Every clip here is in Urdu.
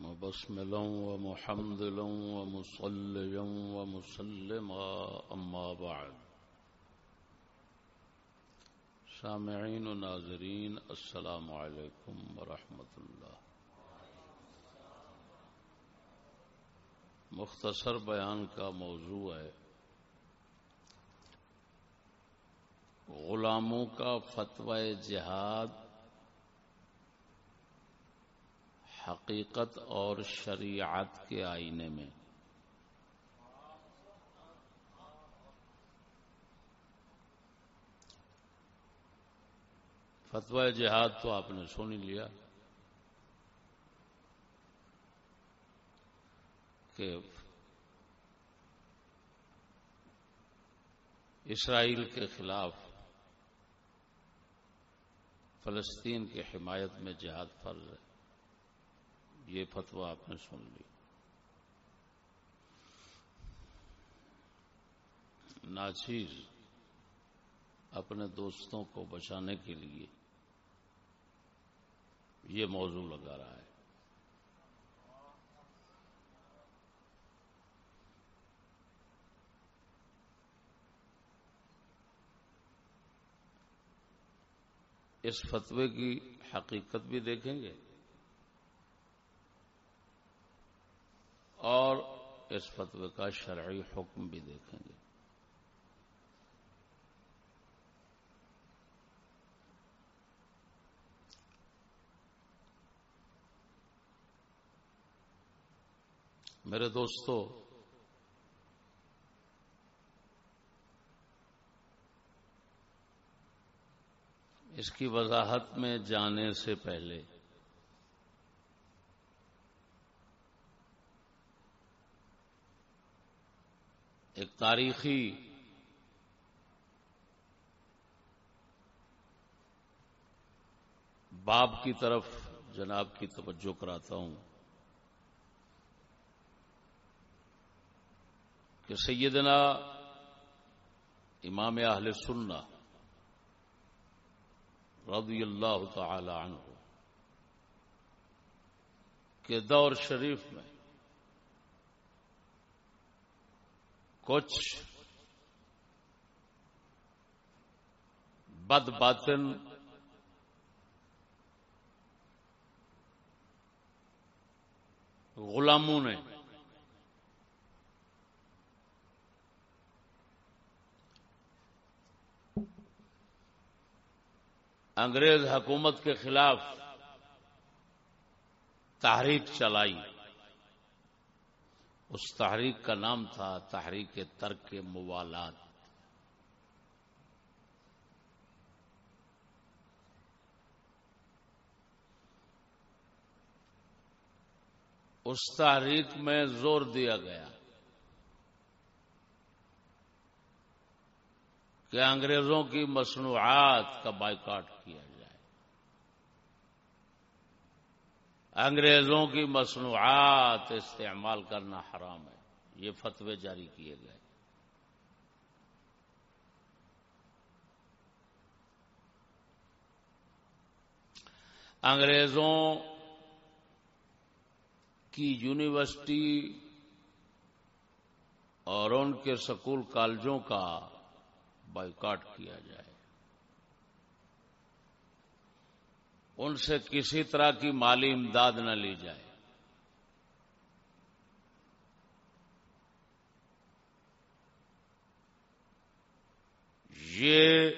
مبسملا ومحمدلا ومصليا ومسلما، أما بعد. سامعين وناظرين السلام عليكم ورحمة الله مختصر بیان کا موضوع ہے غلاموں کا فتوی جہاد حقیقت اور شریعت کے آئینے میں۔ فتوی جہاد تو آپ نے سن لیا کہ اسرائیل کے خلاف فلسطین کی حمایت میں جہاد فرض ہے۔ یہ فتوا آپ نے سن لی۔ ناچیز اپنے دوستوں کو بچانے کے لیے یہ موضوع لگا رہا ہے۔ اس فتوے کی حقیقت بھی دیکھیں گے۔ اور اس فتوے کا شرعی حکم بھی دیکھیں گے۔ میرے دوستو، اس کی وضاحت میں جانے سے پہلے ایک تاریخی باب کی طرف جناب کی توجہ کراتا ہوں کہ سیدنا امام اہل سننا رضی اللہ تعالی عنہ کے دور شریف میں کچھ بد باطن غلاموں نے انگریز حکومت کے خلاف تحریک چلائی۔ اس تحریک کا نام تھا تحریک ترک موالات۔ اس تحریک میں زور دیا گیا کہ انگریزوں کی مصنوعات کا بائیکاٹ کیا انگریزوں کی مصنوعات استعمال کرنا حرام ہے۔ یہ فتوے جاری کیے گئے۔ انگریزوں کی یونیورسٹی اور ان کے سکول کالجوں کا بائیکاٹ کیا جائے۔ ان سے کسی طرح کی مالی امداد نہ لی جائے۔ یہ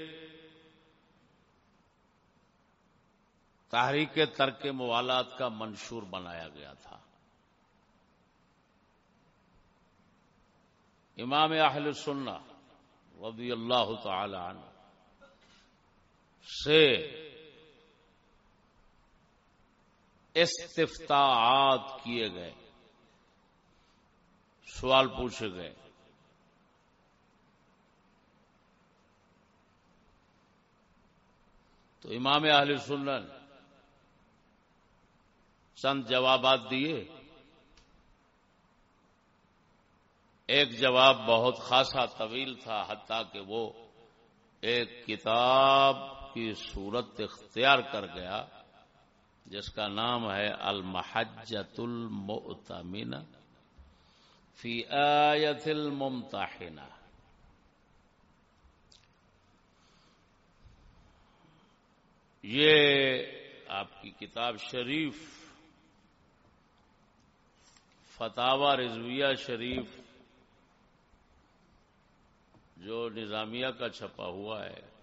تحریک ترک موالات کا منشور بنایا گیا تھا۔ امام اہل سننا رضی اللہ تعالی عنہ سے استفتاعات کیے گئے۔ سوال پوچھے گئے۔ تو امام اہل سنن چند جوابات دیے۔ ایک جواب بہت خاصا طویل تھا، حتیٰ کہ وہ ایک کتاب کی صورت اختیار کر گیا۔ جس کا نام ہے المحجت المؤتمنہ فی آیت الممتحنہ۔ یہ آپ کی کتاب شریف فتح رضویہ شریف جو نظامیہ کا چھپا ہوا ہے۔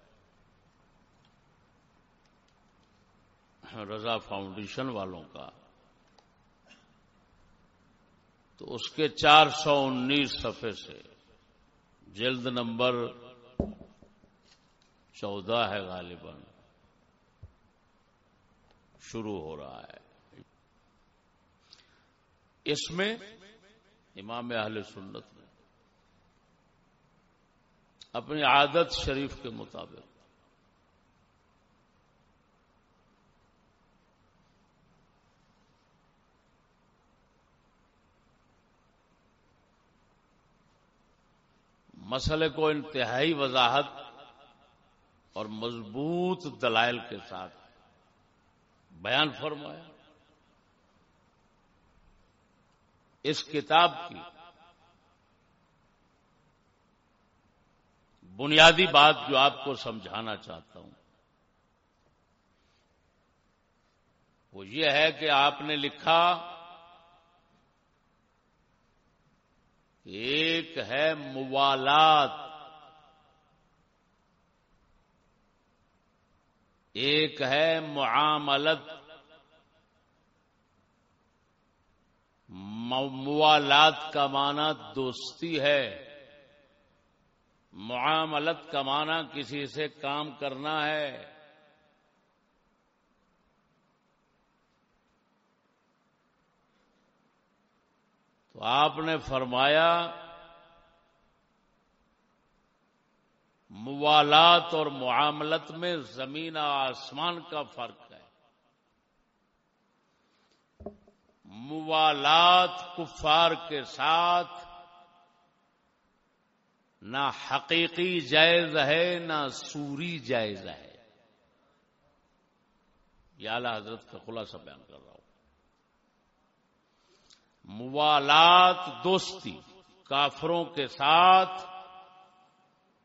رضا فاؤنڈیشن والوں کا، تو اس کے چار سو انیس صفحے سے جلد نمبر چودہ ہے غالباً، شروع ہو رہا ہے۔ اس میں امام اہل سنت نے اپنی عادت شریف کے مطابق مسئلے کو انتہائی وضاحت اور مضبوط دلائل کے ساتھ بیان فرمایا۔ اس کتاب کی بنیادی بات جو آپ کو سمجھانا چاہتا ہوں، وہ یہ ہے کہ آپ نے لکھا ایک ہے موالات۔ ایک ہے معاملت۔ موالات کا معنی دوستی ہے۔ معاملت کا معنی کسی سے کام کرنا ہے۔ تو آپ نے فرمایا، موالات اور معاملت میں زمین آسمان کا فرق ہے۔ موالات کفار کے ساتھ نہ حقیقی جائز ہے، نہ سوری جائز ہے۔ یہ اعلی حضرت کا خلاصہ بیان کر رہا ہوں۔ موالات دوستی، کافروں کے ساتھ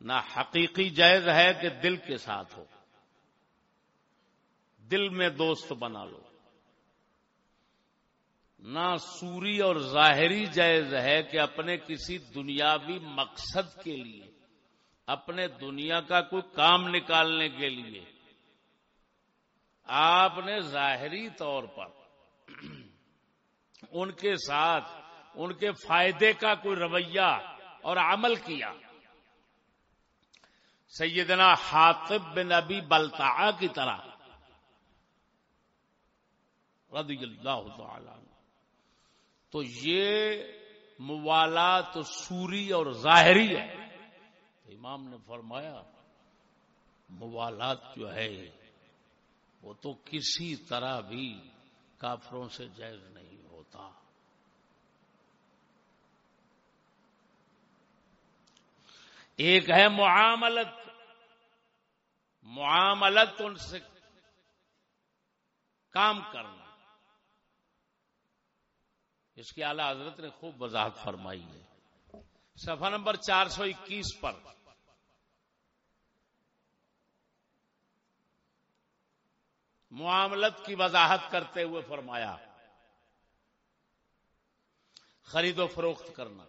نہ حقیقی جائز ہے کہ دل کے ساتھ ہو۔ دل میں دوست بنا لو۔ نہ سوری اور ظاہری جائز ہے کہ اپنے کسی دنیاوی مقصد کے لیے، اپنے دنیا کا کوئی کام نکالنے کے لیے۔ آپ نے ظاہری طور پر ان کے ساتھ ان کے فائدے کا کوئی رویہ اور عمل کیا۔ سیدنا حاطب بن ابی بلتا کی طرح۔ رضی اللہ تعالی تو یہ موالات سوری اور ظاہری ہے امام نے فرمایا، موالات جو ہے، وہ تو کسی طرح بھی کافروں سے جائز نہیں۔ ہوتا ایک ہے معاملت۔ معاملت ان سے کام کرنا۔ اس کی اعلی حضرت نے خوب وضاحت فرمائی ہے۔ صفحہ نمبر چار سو اکیس پر۔ معاملت کی وضاحت کرتے ہوئے فرمایا خرید و فروخت کرنا۔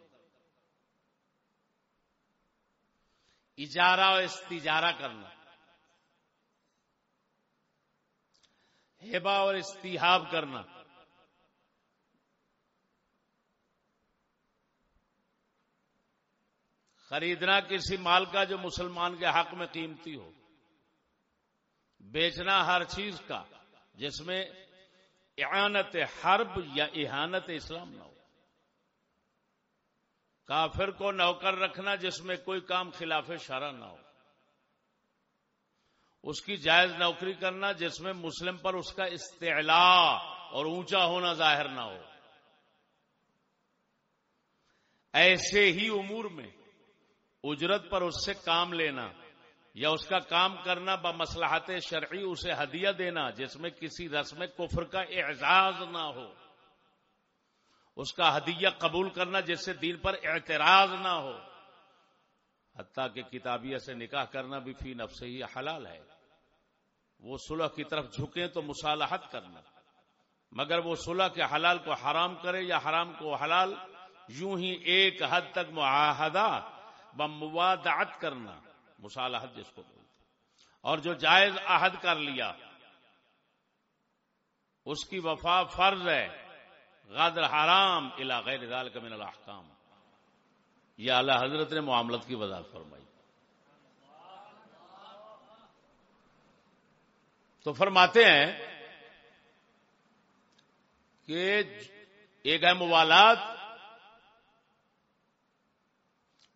اجارہ و استجارہ کرنا۔ ہیبا اور استحاب کرنا۔ خریدنا کسی مال کا جو مسلمان کے حق میں قیمتی ہو۔ بیچنا ہر چیز کا، جس میں اعانت حرب یا احانت اسلام نہ ہو۔ کافر کو نوکر رکھنا جس میں کوئی کام خلاف شرع نہ ہو۔ اس کی جائز نوکری کرنا جس میں مسلم پر اس کا استعلاء اور اونچا ہونا ظاہر نہ ہو۔ ایسے ہی امور میں اجرت پر اس سے کام لینا یا اس کا کام کرنا بمسلحت شرعی، اسے ہدیہ دینا جس میں کسی رسم کفر کا اعزاز نہ ہو۔ اس کا ہدیہ قبول کرنا جس سے دین پر اعتراض نہ ہو۔ حتیٰ کہ کتابیہ سے نکاح کرنا بھی فی نفس ہی حلال ہے۔ وہ صلح کی طرف جھکیں تو مصالحت کرنا۔ مگر وہ صلح کے حلال کو حرام کرے یا حرام کو حلال، یوں ہی ایک حد تک معاہدہ بموادعت کرنا۔ مصالحت جس کو بولتے اور جو جائز عہد کر لیا، اس کی وفا فرض ہے۔ غادر حرام الى غیر ذالک من الاحکام یہ اعلی حضرت نے معاملت کی وضاحت فرمائی۔ تو فرماتے ہیں کہ ایک ہے موالات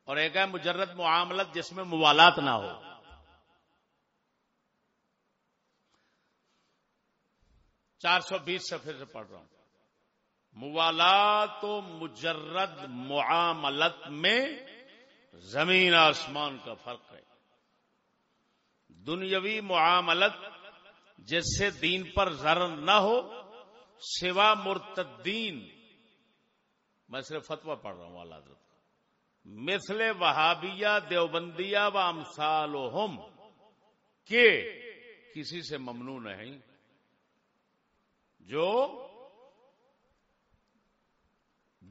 اور ایک ہے مجرد معاملت جس میں موالات نہ ہو۔ چار سو بیس سے پھر سے پڑھ رہا ہوں۔ موالات و مجرد معاملت میں زمین آسمان کا فرق ہے۔ دنیاوی معاملت جس سے دین پر زر نہ ہو، سوا مرتدین، میں صرف فتوا پڑھ رہا ہوں اللہ حضرت مثل وہابیا دیوبندیا و امسال کے کسی سے ممنوع نہیں، جو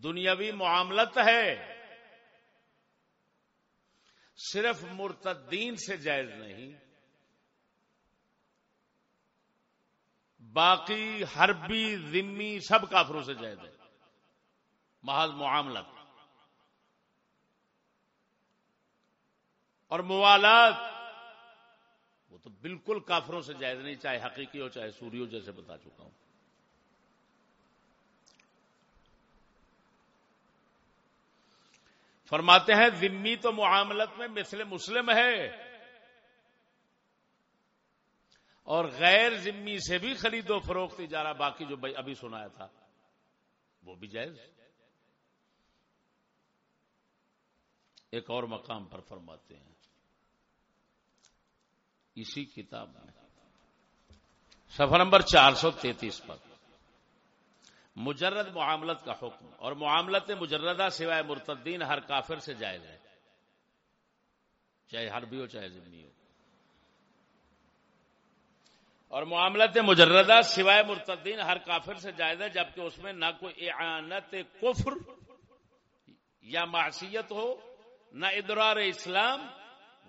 دنیاوی معاملت ہے۔ صرف مرتدین سے جائز نہیں، باقی حربی، ذمی سب کافروں سے جائز ہے۔ محض معاملت۔ اور موالات، وہ تو بالکل کافروں سے جائز نہیں، چاہے حقیقی ہو، چاہے سوری ہو جیسے بتا چکا ہوں۔ فرماتے ہیں، ذمی تو معاملت میں مثل مسلم ہے۔ اور غیر ذمی سے بھی خرید و فروخت جا رہا باقی جو ابھی سنایا تھا، وہ بھی جائز۔ ایک اور مقام پر فرماتے ہیں۔ اسی کتاب میں سفر نمبر چار سو تینتیس پر۔ مجرد معاملت کا حکم اور معاملت مجردہ سوائے مرتدین ہر کافر سے جائز ہے۔ چاہے حربی ہو، چاہے ضمنی ہو۔ اور معاملت مجردہ سوائے مرتدین ہر کافر سے جائز ہے، جبکہ اس میں نہ کوئی اعانت کفر یا معصیت ہو، نہ ادرار اسلام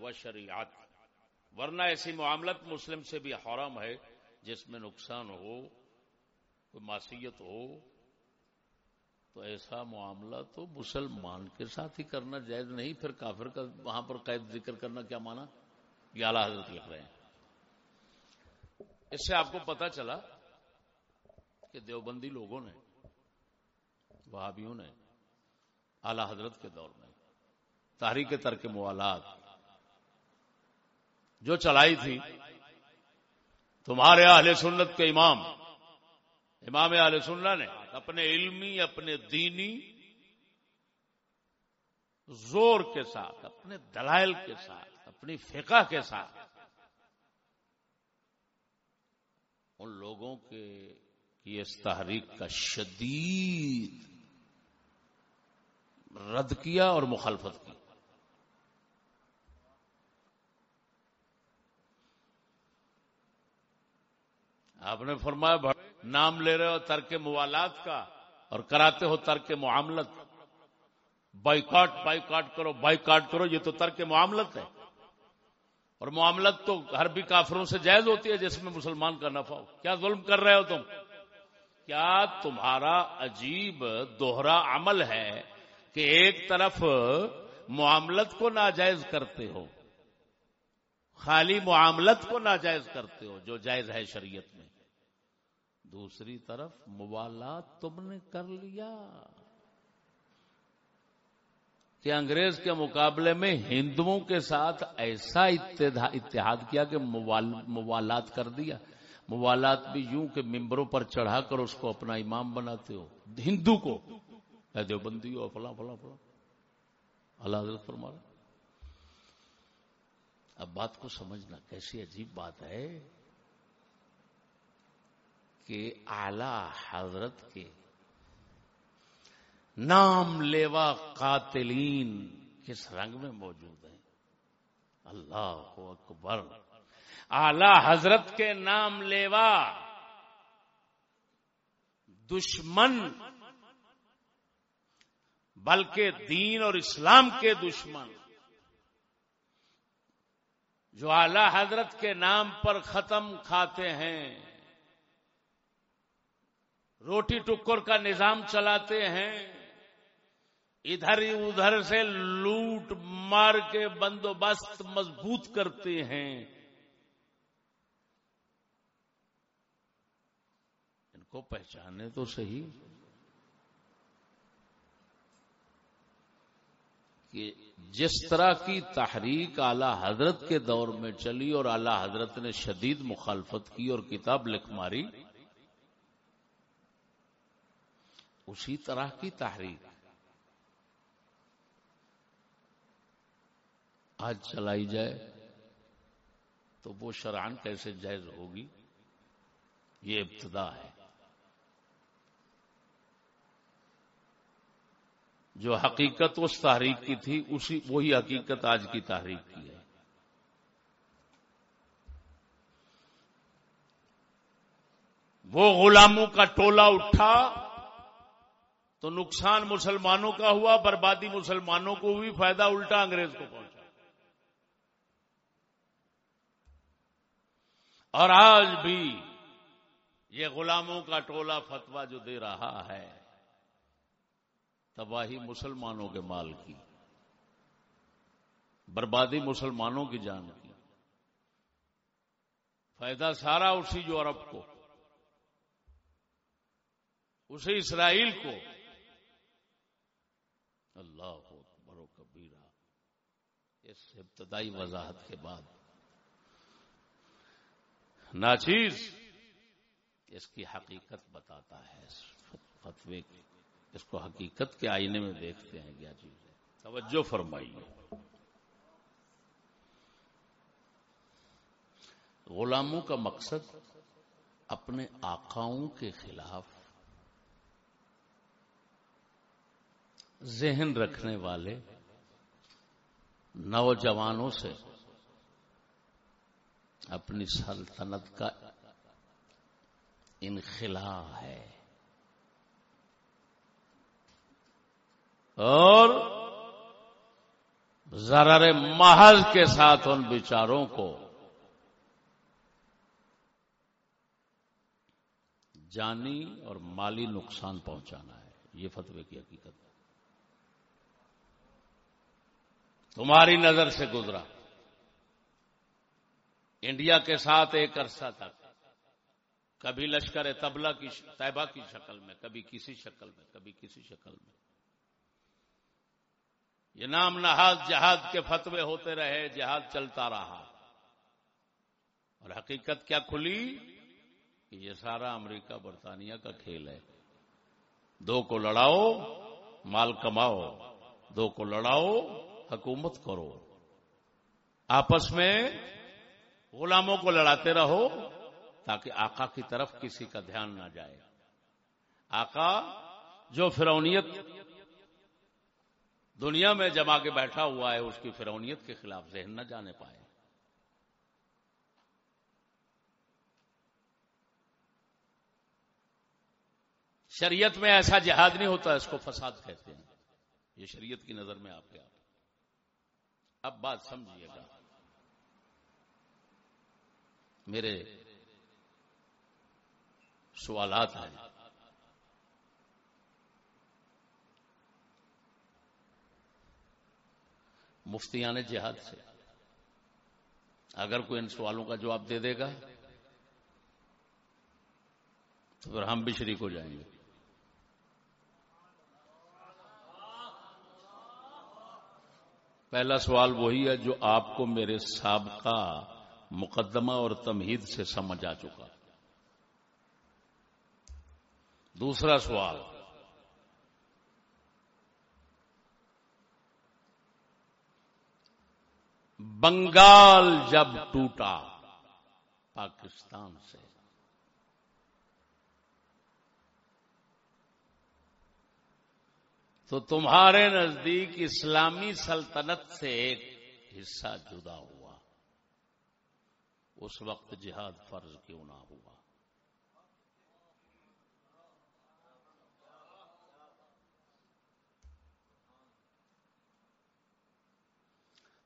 و شریعت۔ ورنہ ایسی معاملت مسلم سے بھی حرام ہے جس میں نقصان ہو۔ کوئی معصیت ہو، تو ایسا معاملہ تو مسلمان کے ساتھ ہی کرنا جائز نہیں، پھر کافر کا وہاں پر قید ذکر کرنا کیا مانا؟ یہ اعلی حضرت لکھ رہے ہیں۔ اس سے آپ کو پتا چلا کہ دیوبندی لوگوں نے، وہابیوں نے اعلی حضرت کے دور میں تحریک ترک موالات جو چلائی تھی، تمہارے اہل سنت کے امام امام اہل سنت نے اپنے علمی، اپنے دینی زور کے ساتھ، اپنے دلائل کے ساتھ، اپنی فقہ کے ساتھ ان لوگوں کے کی اس تحریک کا شدید رد کیا اور مخالفت کی۔ آپ نے فرمایا نام لے رہے ہو ترک موالات کا اور کراتے ہو ترک معاملت بائی کاٹ بائی کاٹ کرو بائی کاٹ کرو، یہ تو ترک معاملت ہے۔ اور معاملت تو ہر بھی کافروں سے جائز ہوتی ہے جس میں مسلمان کا نفع ہو۔ کیا ظلم کر رہے ہو تم؟ کیا تمہارا عجیب دوہرا عمل ہے کہ ایک طرف معاملت کو ناجائز کرتے ہو، خالی معاملت کو ناجائز کرتے ہو جو جائز ہے شریعت میں؟ دوسری طرف موالات تم نے کر لیا۔ کہ انگریز کے مقابلے میں ہندوؤں کے ساتھ ایسا اتحاد کیا کہ موالات کر دیا۔ موالات بھی یوں کہ ممبروں پر چڑھا کر اس کو اپنا امام بناتے ہو۔ ہندو کو۔ دیوبندی ہو، فلاں فلاں فلاں۔ اللہ حضرت فرما اب بات کو سمجھنا کیسی عجیب بات ہے۔ کہ اعلی حضرت کے نام لیوا قاتلین کس رنگ میں موجود ہیں؟ اللہ اکبر۔ اعلی حضرت کے نام لیوا دشمن، بلکہ دین اور اسلام کے دشمن۔ جو اعلی حضرت کے نام پر ختم کھاتے ہیں۔ روٹی ٹکر کا نظام چلاتے ہیں، ادھر ہی ادھر سے لوٹ مار کے بندوبست مضبوط کرتے ہیں۔ ان کو پہچانے تو صحیح۔ کہ جس طرح کی تحریک اعلی حضرت کے دور میں چلی اور اعلی حضرت نے شدید مخالفت کی اور کتاب لکھ ماری اسی طرح کی تحریک۔ آج چلائی جائے تو وہ شران کیسے جائز ہوگی؟ یہ ابتدا ہے۔ جو حقیقت اس تحریک کی تھی، اسی، وہی حقیقت آج کی تحریک کی ہے۔ وہ غلاموں کا ٹولہ اٹھا تو نقصان مسلمانوں کا ہوا، بربادی مسلمانوں کو بھی فائدہ الٹا انگریز کو پہنچا۔ اور آج بھی یہ غلاموں کا ٹولہ فتوا جو دے رہا ہے، تباہی مسلمانوں کے مال کی، بربادی مسلمانوں کی جان کی۔ فائدہ سارا اسی جو عرب کو، اسی اسرائیل کو اللہ برو کبیرہ۔ اس ابتدائی وضاحت کے بعد۔ ناچیز اس کی حقیقت بتاتا ہے فتوے کی۔ اس کو حقیقت کے آئینے میں دیکھتے ہیں، کیا چیز ہے؟ توجہ فرمائیے۔ غلاموں کا مقصد اپنے آقاؤں کے خلاف ذہن رکھنے والے نوجوانوں سے اپنی سلطنت کا انخلا ہے۔ اور ذرار محض کے ساتھ ان بیچاروں کو جانی اور مالی نقصان پہنچانا ہے۔ یہ فتوے کی حقیقت ہے تمہاری نظر سے گزرا۔ انڈیا کے ساتھ ایک عرصہ تک۔ کبھی لشکر تبلا کی طیبہ کی شکل میں، کبھی کسی شکل میں، کبھی کسی شکل میں۔ یہ نام نہاد جہاد کے فتوے ہوتے رہے، جہاد چلتا رہا۔ اور حقیقت کیا کھلی؟ کہ یہ سارا امریکہ، برطانیہ کا کھیل ہے۔ دو کو لڑاؤ، مال کماؤ، دو کو لڑاؤ حکومت کرو۔ آپس میں غلاموں کو لڑاتے رہو تاکہ آقا کی طرف کسی کا دھیان نہ جائے۔ آقا جو فرونیت دنیا میں جما کے بیٹھا ہوا ہے، اس کی فرونیت کے خلاف ذہن نہ جانے پائے۔ شریعت میں ایسا جہاد نہیں ہوتا، اس کو فساد کہتے ہیں۔ یہ شریعت کی نظر میں آپ کے آپ اب بات سمجھیے گا۔ میرے سوالات ہیں۔ مفتیان جہاد سے۔ اگر کوئی ان سوالوں کا جواب دے دے گا، تو پھر ہم بھی شریک ہو جائیں گے۔ پہلا سوال وہی ہے جو آپ کو میرے سابقہ مقدمہ اور تمہید سے سمجھ آ چکا۔ دوسرا سوال۔ بنگال جب ٹوٹا پاکستان سے تو تمہارے نزدیک اسلامی سلطنت سے ایک حصہ جدا ہوا۔ اس وقت جہاد فرض کیوں نہ ہوا؟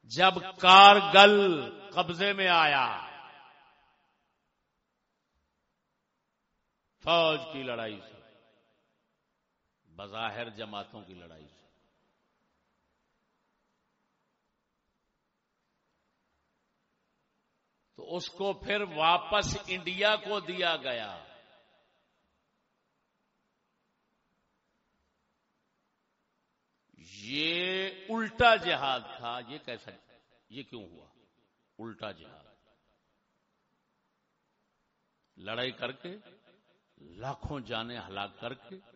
جب کارگل قبضے میں آیا، فوج کی لڑائی سے بظاہر جماعتوں کی لڑائی سے۔ تو اس کو پھر واپس انڈیا کو دیا گیا۔ یہ الٹا جہاد تھا۔ یہ کیسا یہ کیوں ہوا؟ الٹا جہاد۔ لڑائی کر کے، لاکھوں جانے ہلاک کر کے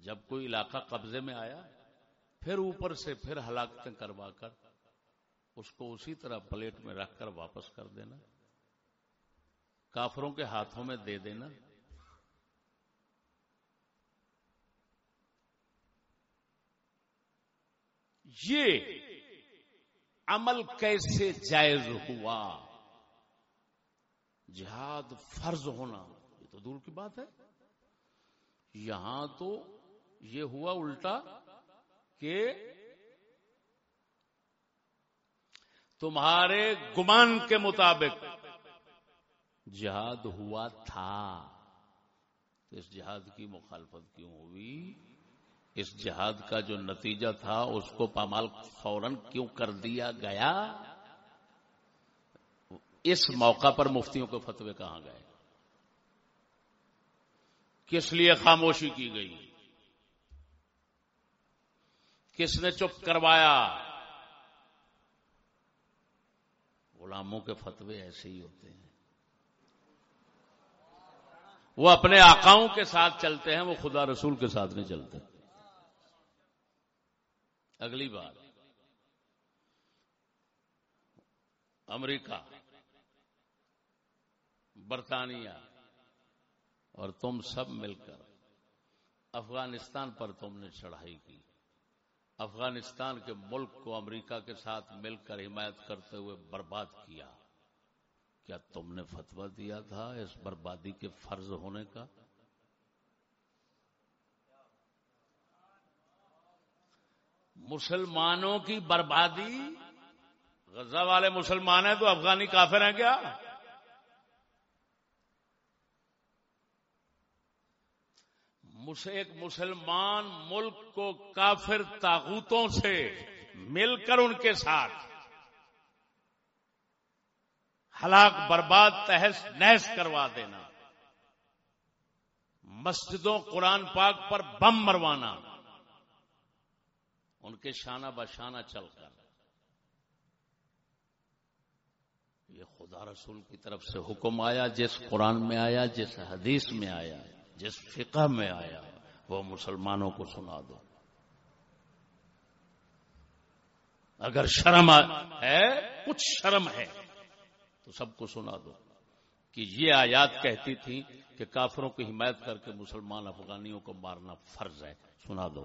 جب کوئی علاقہ قبضے میں آیا، پھر اوپر سے پھر ہلاکتیں کروا کر اس کو اسی طرح پلیٹ میں رکھ کر واپس کر دینا، کافروں کے ہاتھوں میں دے دینا۔ یہ عمل کیسے جائز ہوا؟ جہاد فرض ہونا، یہ تو دور کی بات ہے۔ یہاں تو یہ ہوا الٹا کہ تمہارے گمان کے مطابق جہاد ہوا تھا۔ تو اس جہاد کی مخالفت کیوں ہوئی؟ اس جہاد کا جو نتیجہ تھا، اس کو پامال فوراً کیوں کر دیا گیا؟ اس موقع پر مفتیوں کے فتوے کہاں گئے؟ کس لیے خاموشی کی گئی؟ کس نے چپ کروایا؟ غلاموں کے فتوے ایسے ہی ہوتے ہیں۔ وہ اپنے آقاؤں کے ساتھ چلتے ہیں، وہ خدا رسول کے ساتھ نہیں چلتے۔ اگلی بات۔ امریکہ، برطانیہ اور تم سب مل کر افغانستان پر تم نے چڑھائی کی۔ افغانستان کے ملک کو امریکہ کے ساتھ مل کر حمایت کرتے ہوئے برباد کیا۔ کیا تم نے فتوا دیا تھا اس بربادی کے فرض ہونے کا؟ مسلمانوں کی بربادی؟ غزہ والے مسلمان ہیں تو افغانی کافر ہیں کیا؟ ایک مسلمان ملک کو کافر تاغوتوں سے مل کر ان کے ساتھ ہلاک، برباد، تحس، نحس کروا دینا، مسجدوں، قرآن پاک پر بم مروانا، ان کے شانہ بشانہ چل کر۔ یہ خدا رسول کی طرف سے حکم آیا، جس قرآن میں آیا، جس حدیث میں آیا۔ جس فقہ میں آیا وہ مسلمانوں کو سنا دو۔ اگر شرم ہے، کچھ شرم ہے، تو سب کو سنا دو۔ کہ یہ آیات کہتی تھی کہ کافروں کی حمایت کر کے مسلمان افغانیوں کو مارنا فرض ہے۔ سنا دو۔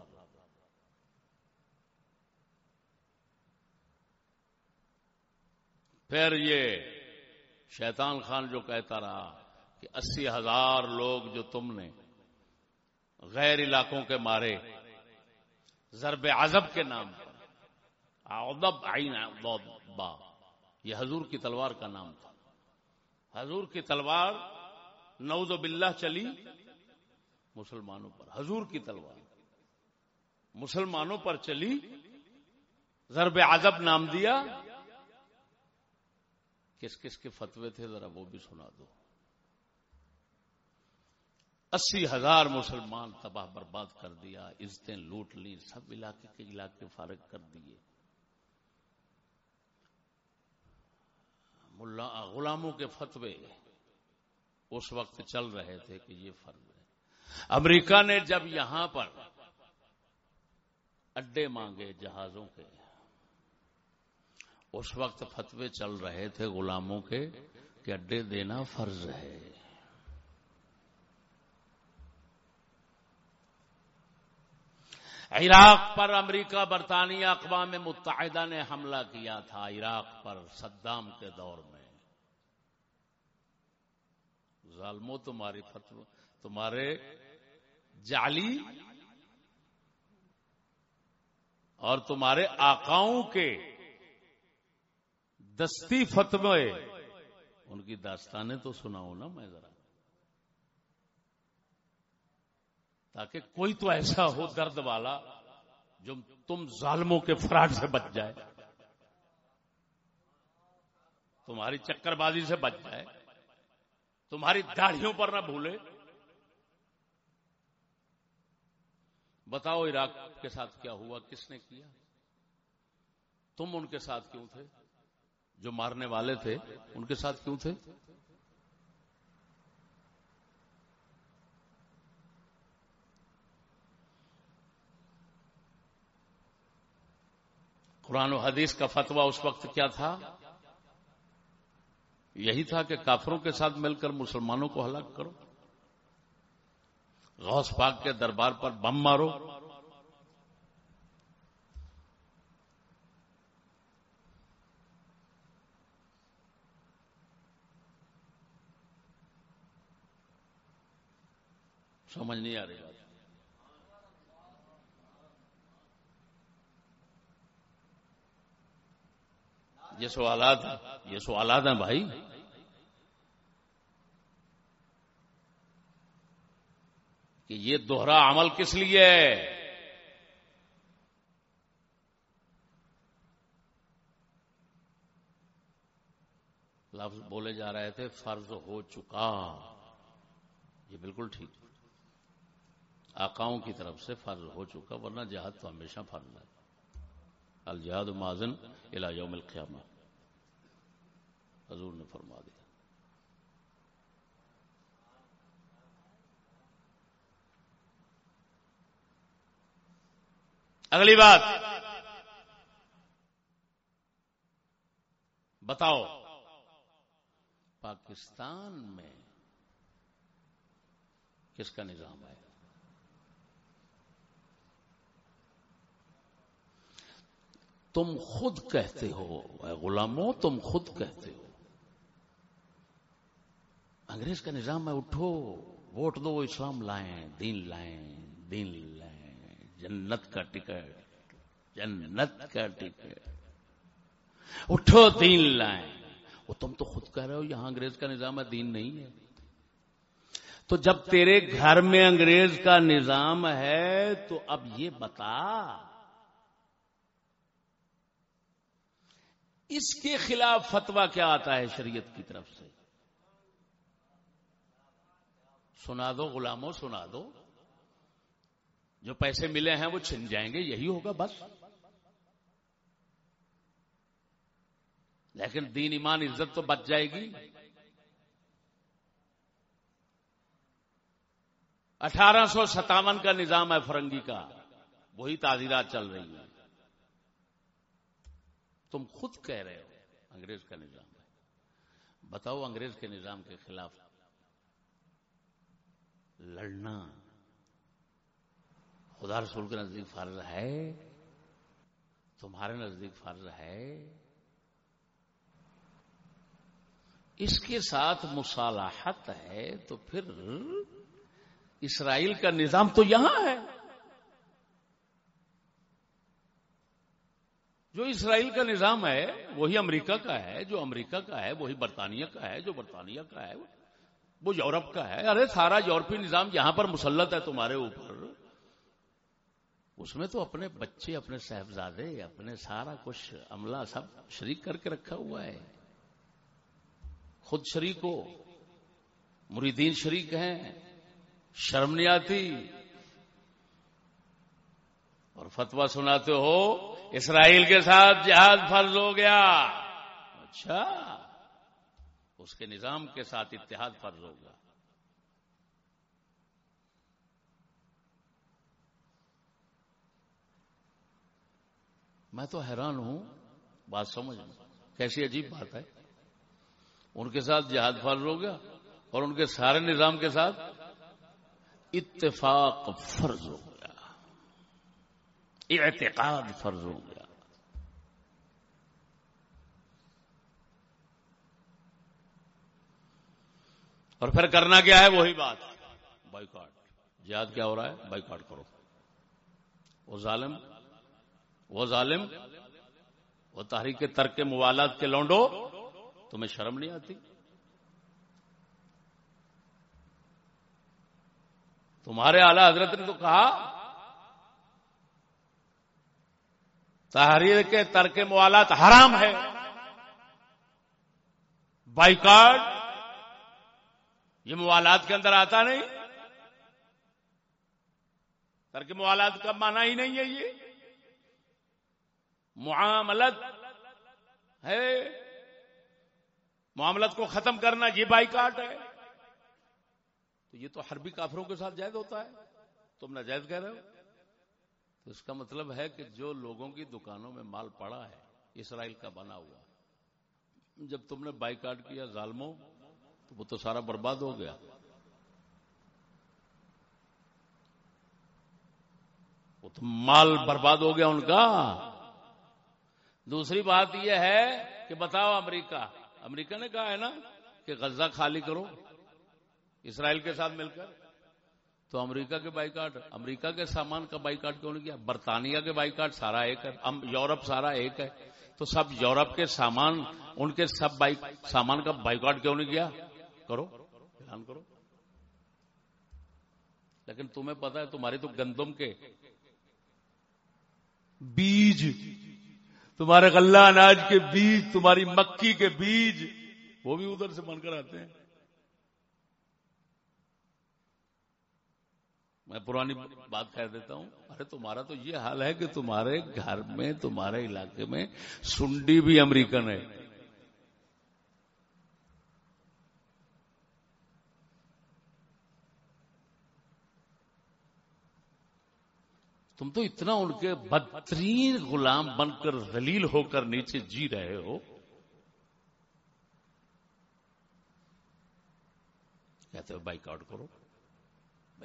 پھر یہ شیطان خان جو کہتا رہا کہ اسی ہزار لوگ جو تم نے غیر علاقوں کے مارے، ضرب عزب کے نام پر۔ با یہ حضور کی تلوار کا نام تھا۔ حضور کی تلوار نعوذ باللہ چلی مسلمانوں پر۔ حضور کی تلوار مسلمانوں پر چلی، ضرب عزب نام دیا۔ کس کس کے فتوے تھے؟ ذرا وہ بھی سنا دو۔ اسی ہزار مسلمان تباہ برباد کر دیا، عزتیں لوٹ لی سب علاقے کے علاقے فارغ کر دیے۔ غلاموں کے فتوے اس وقت چل رہے تھے کہ یہ فرض ہے۔ امریکہ نے جب یہاں پر اڈے مانگے جہازوں کے، اس وقت فتوے چل رہے تھے غلاموں کے کہ اڈے دینا فرض ہے۔ عراق پر امریکہ، برطانیہ، اقوام متحدہ نے حملہ کیا تھا عراق پر صدام کے دور میں۔ ظالمو، تمہاری فتو، تمہارے جعلی اور تمہارے آقاؤں کے دستی فتوے۔ ان کی داستانیں تو سناؤ نا میں ذرا۔ تاکہ کوئی تو ایسا ہو درد والا جو تم ظالموں کے فراڈ سے بچ جائے۔ تمہاری چکر بازی سے بچ جائے۔ تمہاری داڑھیوں پر نہ بھولے۔ بتاؤ عراق کے ساتھ کیا ہوا؟ کس نے کیا؟ تم ان کے ساتھ کیوں تھے؟ جو مارنے والے تھے، ان کے ساتھ کیوں تھے؟ قرآن و حدیث کا فتویٰ اس وقت کیا تھا؟ یہی تھا کہ کافروں کے ساتھ مل کر مسلمانوں کو ہلاک کرو، غوث پاک کے دربار پر بم مارو۔ سمجھ نہیں آ رہی بات یہ سوالات یہ سوالات ہیں بھائی۔ کہ یہ دوہرا عمل کس لیے ہے؟ لفظ بولے جا رہے تھے، فرض ہو چکا۔ یہ بالکل ٹھیک۔ آقاؤں کی طرف سے فرض ہو چکا، ورنہ جہاد تو ہمیشہ فرض ہے۔ الجہاد مازن الى یوم القیامہ۔ حضور نے فرما دیا۔ اگلی بات۔ بتاؤ۔ پاکستان میں کس کا نظام ہے؟ تم خود کہتے ہو۔ غلاموں، تم خود کہتے ہو۔ انگریز کا نظام ہے، اٹھو، ووٹ دو، اسلام لائیں، دین لائیں دین لائیں۔ جنت کا ٹکٹ، جنت کا ٹکٹ۔ اٹھو، دین لائیں۔ وہ تم تو خود کہہ رہے ہو، یہاں انگریز کا نظام ہے، دین نہیں ہے۔ تو جب تیرے گھر میں انگریز کا نظام ہے، تو اب یہ بتا۔ اس کے خلاف فتوا کیا آتا ہے شریعت کی طرف سے؟ سنا دو غلاموں، سنا دو۔ جو پیسے ملے ہیں وہ چھن جائیں گے، یہی ہوگا بس۔ لیکن دین ایمان عزت تو بچ جائے گی۔ اٹھارہ سو ستاون کا نظام ہے فرنگی کا۔ وہی تعزیرات چل رہی ہیں۔ تم خود کہہ رہے ہو۔ انگریز کا نظام ہے۔ بتاؤ انگریز کے نظام کے خلاف لڑنا۔ خدا رسول کے نزدیک فرض ہے۔ تمہارے نزدیک فرض ہے۔ اس کے ساتھ مصالحت ہے تو پھر اسرائیل کا نظام تو یہاں ہے۔ جو اسرائیل کا نظام ہے، وہی امریکہ کا ہے، جو امریکہ کا ہے، وہی برطانیہ کا ہے، جو برطانیہ کا ہے، وہ یورپ کا ہے۔ ارے، سارا یورپی نظام جہاں پر مسلط ہے تمہارے اوپر۔ اس میں تو اپنے بچے، اپنے صاحبزادے، اپنے سارا کچھ عملہ سب شریک کر کے رکھا ہوا ہے۔ خود شریک ہو مریدین شریک ہیں شرم نہیں آتی اور فتوا سناتے ہو اسرائیل کے ساتھ جہاد فرض ہو گیا۔ اچھا۔ اس کے نظام کے ساتھ اتحاد فرض ہوگا میں تو حیران ہوں، بات سمجھ کیسی عجیب بات ہے۔ ان کے ساتھ جہاد فرض ہو گیا اور ان کے سارے نظام کے ساتھ اتفاق فرض ہو گیا۔ اعتقاد فرض ہو گیا۔ اور پھر کرنا کیا ہے؟ وہی بات۔ بائی کاٹ جہاد کیا ہو رہا ہے؟ بائی کاٹ کرو۔ وہ ظالم وہ ظالم، وہ تحریک ترک موالات کے لونڈو، تمہیں شرم نہیں آتی؟ تمہارے اعلی حضرت نے تو کہا تحریر کے ترک موالات حرام ہے بائیکاٹ، یہ موالات کے اندر آتا نہیں۔ ترک موالات کا مانا ہی نہیں ہے یہ۔ معاملت ہے۔ معاملت کو ختم کرنا یہ بائی کاٹ ہے۔ تو یہ تو حربی کافروں کے ساتھ جائز ہوتا ہے۔ تم نہ جائز کہہ رہے ہو۔ تو اس کا مطلب ہے کہ جو لوگوں کی دکانوں میں مال پڑا ہے، اسرائیل کا بنا ہوا جب تم نے بائی کاٹ کیا ظالموں، تو وہ تو سارا برباد ہو گیا۔ وہ تو مال برباد ہو گیا ان کا۔ دوسری بات یہ ہے کہ بتاؤ امریکہ امریکہ نے کہا ہے نا کہ غزہ خالی کرو، اسرائیل کے ساتھ مل کر۔ تو امریکہ کے بائی کاٹ امریکہ کے سامان کا بائی کاٹ کیوں نہیں کیا؟ برطانیہ کے بائی کاٹ سارا ایک ہے یورپ سارا ایک ہے۔ تو سب یورپ کے سامان، ان کے سب بائک سامان کا بائی کاٹ کیوں نہیں کیا؟ کرو، اعلان کرو۔ لیکن تمہیں پتا ہے، تمہاری تو گندم کے بیج، تمہارے غلہ اناج کے بیج، تمہاری مکی کے بیج، وہ بھی ادھر سے بن کر آتے ہیں۔ میں پرانی بات کہہ دیتا ہوں، ارے تمہارا تو یہ حال ہے کہ تمہارے گھر میں، تمہارے علاقے میں سنڈی بھی امریکن ہے۔ تم تو اتنا ان کے بدترین غلام بن کر ذلیل ہو کر نیچے جی رہے ہو۔ کہتے ہو بائی کاٹ کرو۔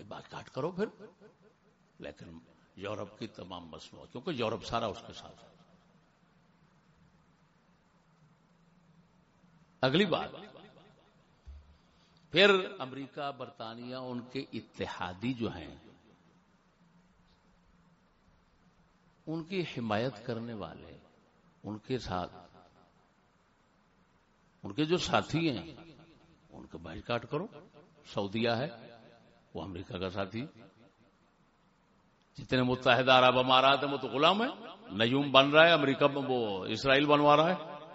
بھائی بائی کاٹ کرو پھر۔ لیکن یورپ کی تمام مصنوعات، کیونکہ یورپ سارا اس کے ساتھ۔ اگلی بات۔ پھر امریکہ، برطانیہ، ان کے اتحادی جو ہیں، ان کی حمایت کرنے والے، ان کے ساتھ، ان کے جو ساتھی ہیں، ان کا بائی کاٹ کرو۔ سعودیہ ہے۔ وہ امریکہ کا ساتھی جتنے متحدہ عرب امارات ہیں، وہ تو غلام ہے نیوم بن رہا ہے، امریکہ میں وہ اسرائیل بنوا رہا ہے۔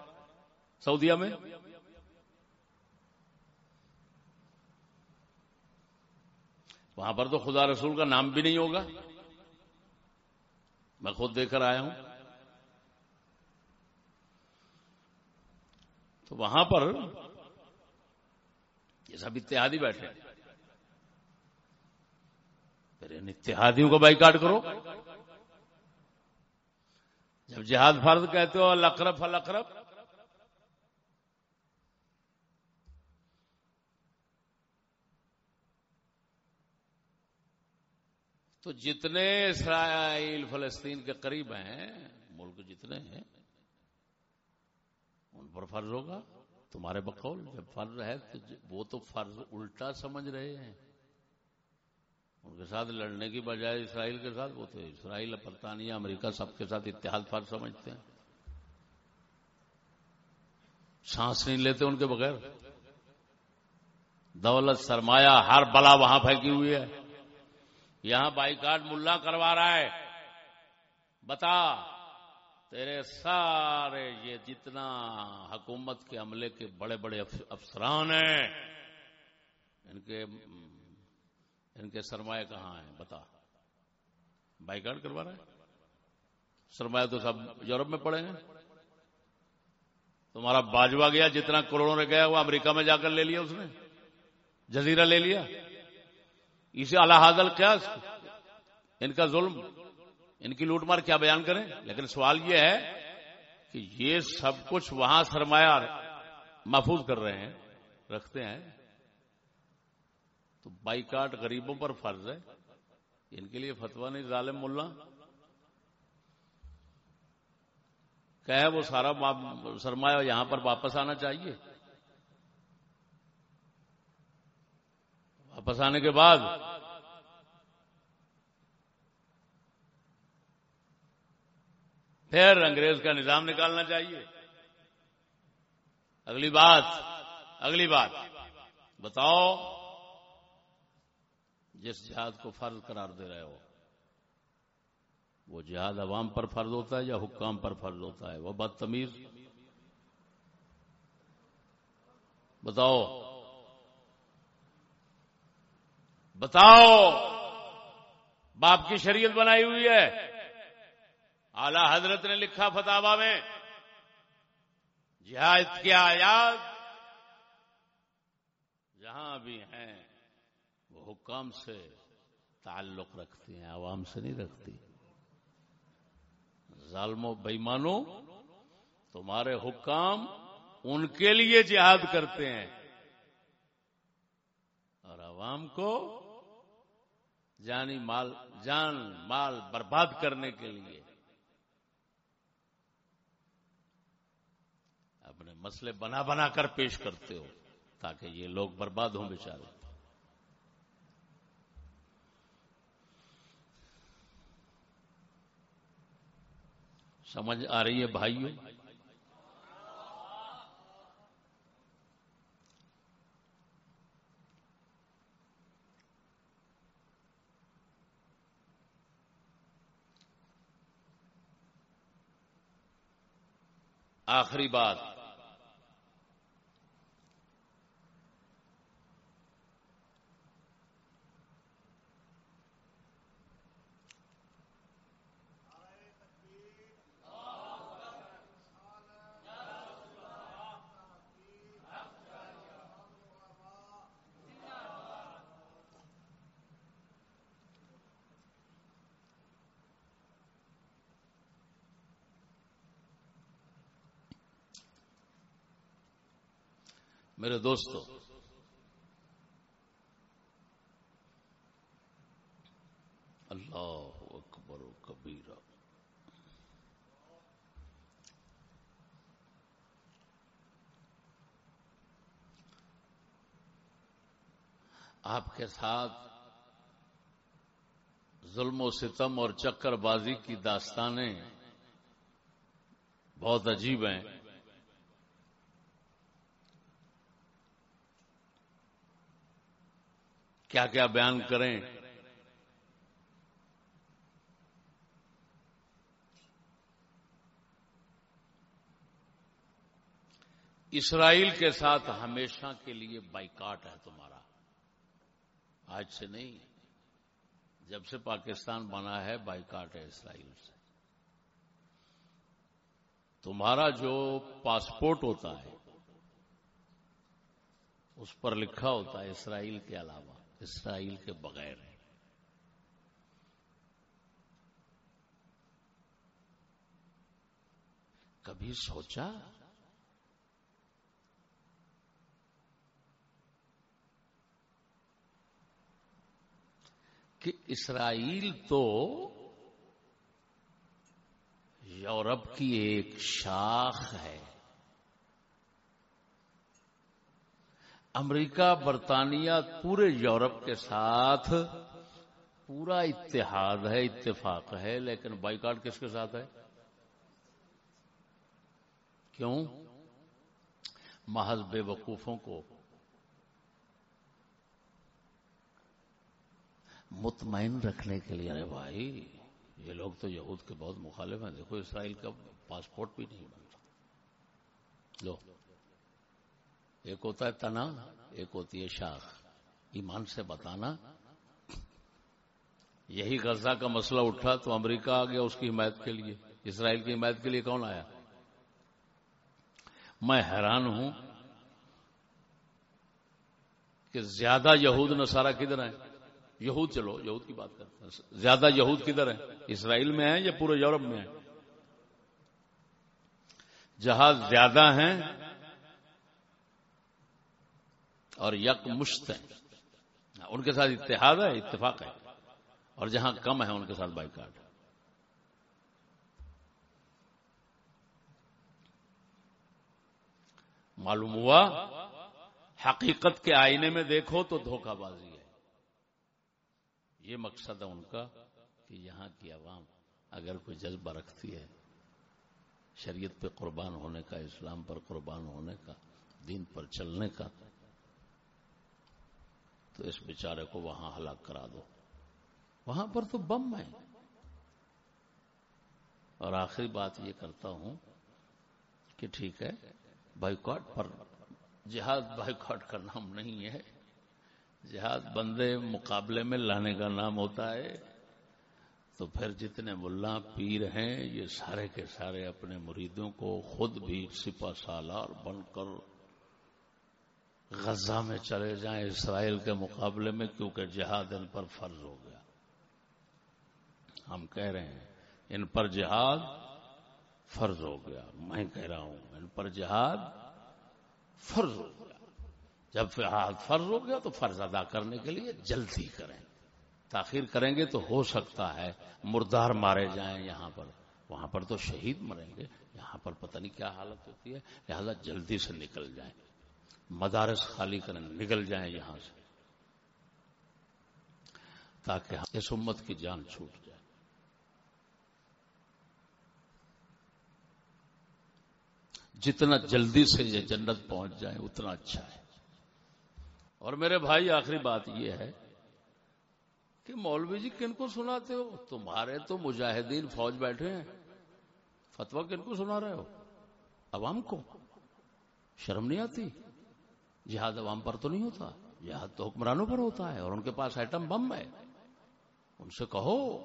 سعودیہ میں۔ وہاں پر تو خدا رسول کا نام بھی نہیں ہوگا۔ میں خود دیکھ کر آیا ہوں۔ تو وہاں پر یہ سب اتحادی بیٹھے۔ پھر ان یعنی اتحادیوں کو بائی کاٹ کرو۔ جب جہاد فرض کہتے ہو القرب القرب تو جتنے اسرائیل، فلسطین کے قریب ہیں، ملک جتنے ہیں، ان پر فرض ہوگا۔ تمہارے بقول، جب فرض ہے، تو وہ تو فرض الٹا سمجھ رہے ہیں۔ ان کے ساتھ لڑنے کی بجائے اسرائیل کے ساتھ وہ تو اسرائیل برطانیہ امریکہ سب کے ساتھ اتحاد فرض سمجھتے ہیں۔ سانس نہیں لیتے ان کے بغیر۔ دولت سرمایہ ہر بلا وہاں پھینکی ہوئی ہے۔ یہاں بائی کاٹ ملا کروا رہا ہے۔ بتا، تیرے سارے یہ جتنا حکومت کے عملے کے بڑے بڑے افسران ہیں، ان کے ان کے سرمایہ کہاں ہیں؟ بتا۔ بائی کاٹ کروا رہا ہے سرمایہ تو سب یورپ میں پڑے ہیں۔ تمہارا باجوا گیا، جتنا کروڑوں نے گیا وہ امریکہ میں جا کر لے لیا اس نے۔ جزیرہ لے لیا۔ اسے اللہ حاضل کیا؟ ان کا ظلم۔ ان کی لوٹ مار کیا بیان کریں؟ لیکن سوال یہ ہے کہ یہ سب کچھ وہاں سرمایہ محفوظ کر رہے ہیں، رکھتے ہیں۔ تو بائی کاٹ غریبوں پر فرض ہے۔ ان کے لیے فتوا نہیں، ظالم ملا۔ کہ وہ سارا سرمایہ یہاں پر واپس آنا چاہیے۔ واپس آنے کے بعد پھر انگریز کا نظام نکالنا چاہیے۔ اگلی بات اگلی بات۔ بتاؤ جس جہاد کو فرض قرار دے رہے ہو، وہ جہاد عوام پر فرض ہوتا ہے یا حکام پر فرض ہوتا ہے؟ وہ بدتمیز۔ بتاؤ۔ بتاؤ۔ باپ کی شریعت بنائی ہوئی ہے۔ اعلی حضرت نے لکھا فتح میں، جہاد کیا آیات جہاں بھی ہیں وہ حکام سے تعلق رکھتی ہیں، عوام سے نہیں رکھتی ظالم و بےمانو تمہارے حکام ان کے لیے جہاد کرتے ہیں۔ اور عوام کو جانی مال، جان، مال برباد کرنے کے لیے۔ اپنے مسئلے بنا بنا کر پیش کرتے ہو تاکہ یہ لوگ برباد ہوں بیچارے۔ سمجھ آ رہی ہے بھائیوں آخری بات میرے دوستو، اللہ اکبر و کبیر آپ کے ساتھ ظلم و ستم اور چکر بازی کی داستانیں بہت عجیب ہیں۔ کیا کیا بیان کریں۔ اسرائیل کے ساتھ ہمیشہ کے لیے بائیکاٹ ہے تمہارا۔ آج سے نہیں، جب سے پاکستان بنا ہے، بائیکاٹ ہے اسرائیل سے۔ تمہارا جو پاسپورٹ ہوتا ہے، اس پر لکھا ہوتا ہے اسرائیل کے علاوہ۔ اسرائیل کے بغیر ہے کبھی سوچا کہ اسرائیل تو یورپ کی ایک شاخ ہے۔ امریکہ، برطانیہ، پورے یورپ کے ساتھ پورا اتحاد ہے، اتفاق ہے، لیکن بائی کارڈ کس کے ساتھ ہے؟ کیوں؟ محض بے وقوفوں کو۔ مطمئن رکھنے کے لیے، ارے بھائی، یہ لوگ تو یہود کے بہت مخالف ہیں۔ دیکھو، اسرائیل کا پاسپورٹ بھی نہیں بنتا لو۔ ایک ہوتا ہے تنا، ایک ہوتی ہے شاخ۔ ایمان سے بتانا۔ یہی غزہ کا مسئلہ اٹھا تو امریکہ آ گیا اس کی حمایت کے لیے۔ اسرائیل کی حمایت کے لیے کون آیا؟ میں حیران ہوں کہ زیادہ یہود نصارہ کدھر ہیں؟ یہود چلو، یہود کی بات کرتے ہیں۔ زیادہ یہود کدھر ہیں؟ اسرائیل میں ہیں یا پورے یورپ میں ہیں؟ جہاز زیادہ ہیں اور یک مشت ہیں۔ ان کے ساتھ اتحاد ہے، اتفاق ہے۔ اور جہاں کم ہے، ان کے ساتھ بائی کارڈ معلوم ہوا، حقیقت کے آئینے میں دیکھو تو دھوکہ بازی ہے۔ یہ مقصد ہے ان کا کہ یہاں کی عوام اگر کوئی جذبہ رکھتی ہے، شریعت پہ قربان ہونے کا، اسلام پر قربان ہونے کا، دین پر چلنے کا تو اس بیچارے کو وہاں ہلاک کرا دو۔ وہاں پر تو بم ہے۔ اور آخری بات یہ کرتا ہوں کہ ٹھیک ہے، بائیکاٹ پر جہاد بائیکاٹ کا نام نہیں ہے۔ جہاد بندے مقابلے میں لانے کا نام ہوتا ہے۔ تو پھر جتنے ملا پیر ہیں، یہ سارے کے سارے اپنے مریدوں کو خود بھی سپا سالار بن کر غزہ میں چلے جائیں، اسرائیل کے مقابلے میں، کیونکہ جہاد ان پر فرض ہو گیا۔ ہم کہہ رہے ہیں، ان پر جہاد فرض ہو گیا۔ میں کہہ رہا ہوں، ان پر جہاد فرض ہو گیا۔ جب جہاد فرض ہو گیا تو فرض ادا کرنے کے لیے جلدی کریں۔ تاخیر کریں گے تو ہو سکتا ہے، مردار مارے جائیں یہاں پر۔ وہاں پر تو شہید مریں گے۔ یہاں پر پتہ نہیں کیا حالت ہوتی ہے، لہذا جلدی سے نکل جائیں۔ مدارس خالی کریں نکل جائیں یہاں سے۔ تاکہ اس امت کی جان چھوٹ جائے۔ جتنا جلدی سے یہ جنت پہنچ جائے، اتنا اچھا ہے۔ اور میرے بھائی، آخری بات یہ ہے کہ مولوی جی کن کو سناتے ہو؟ تمہارے تو مجاہدین فوج بیٹھے ہیں۔ فتوا کن کو سنا رہے ہو؟ عوام کو۔ شرم نہیں آتی؟ جہاد عوام پر تو نہیں ہوتا، جہاد تو حکمرانوں پر ہوتا ہے اور ان کے پاس ایٹم بم ہے۔ ان سے کہو،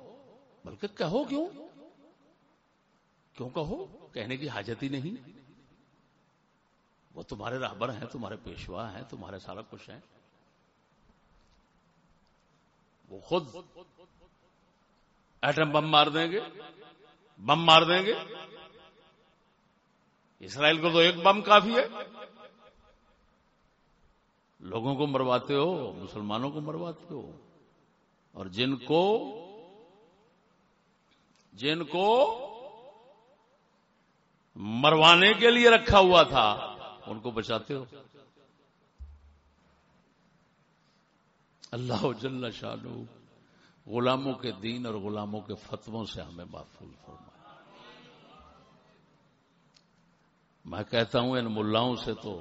بلکہ کہو کیوں؟ کیوں کہو؟ کہنے کی حاجت ہی نہیں۔ وہ تمہارے رہبر ہیں، تمہارے پیشوا ہیں، تمہارے سارا کچھ ہیں۔ وہ خود ایٹم بم مار دیں گے۔ بم مار دیں گے۔ اسرائیل کو تو ایک بم کافی ہے۔ لوگوں کو مرواتے ہو، مسلمانوں کو مرواتے ہو۔ اور جن کو جن کو مروانے کے لیے رکھا ہوا تھا، ان کو بچاتے ہو۔ اللہ جل شاہ غلاموں کے دین اور غلاموں کے فتووں سے ہمیں محفوظ فرمائے۔ میں کہتا ہوں ان ملاؤں سے تو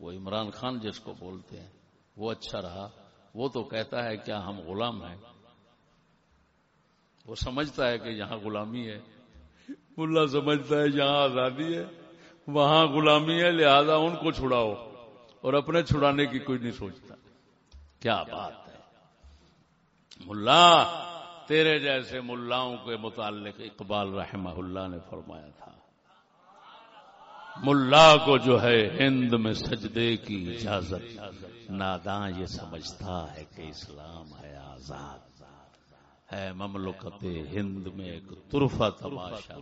وہ عمران خان جس کو بولتے ہیں، وہ اچھا رہا۔ وہ تو کہتا ہے کیا ہم غلام ہیں؟ وہ سمجھتا ہے کہ یہاں غلامی ہے۔ ملا سمجھتا ہے یہاں آزادی ہے۔ وہاں غلامی ہے، لہذا ان کو چھڑاؤ۔ اور اپنے چھڑانے کی کوئی نہیں سوچتا۔ کیا بات ہے؟ ملا، تیرے جیسے ملاؤں کے متعلق اقبال رحمہ اللہ نے فرمایا تھا۔ ملا کو جو ہے ہند میں سجدے کی اجازت۔ ناداں یہ سمجھتا ہے کہ اسلام ہے آزاد۔ ہے مملکت ہند میں ایک طرفہ تماشا۔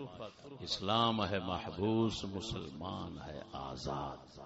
اسلام ہے محبوس، مسلمان ہے آزاد۔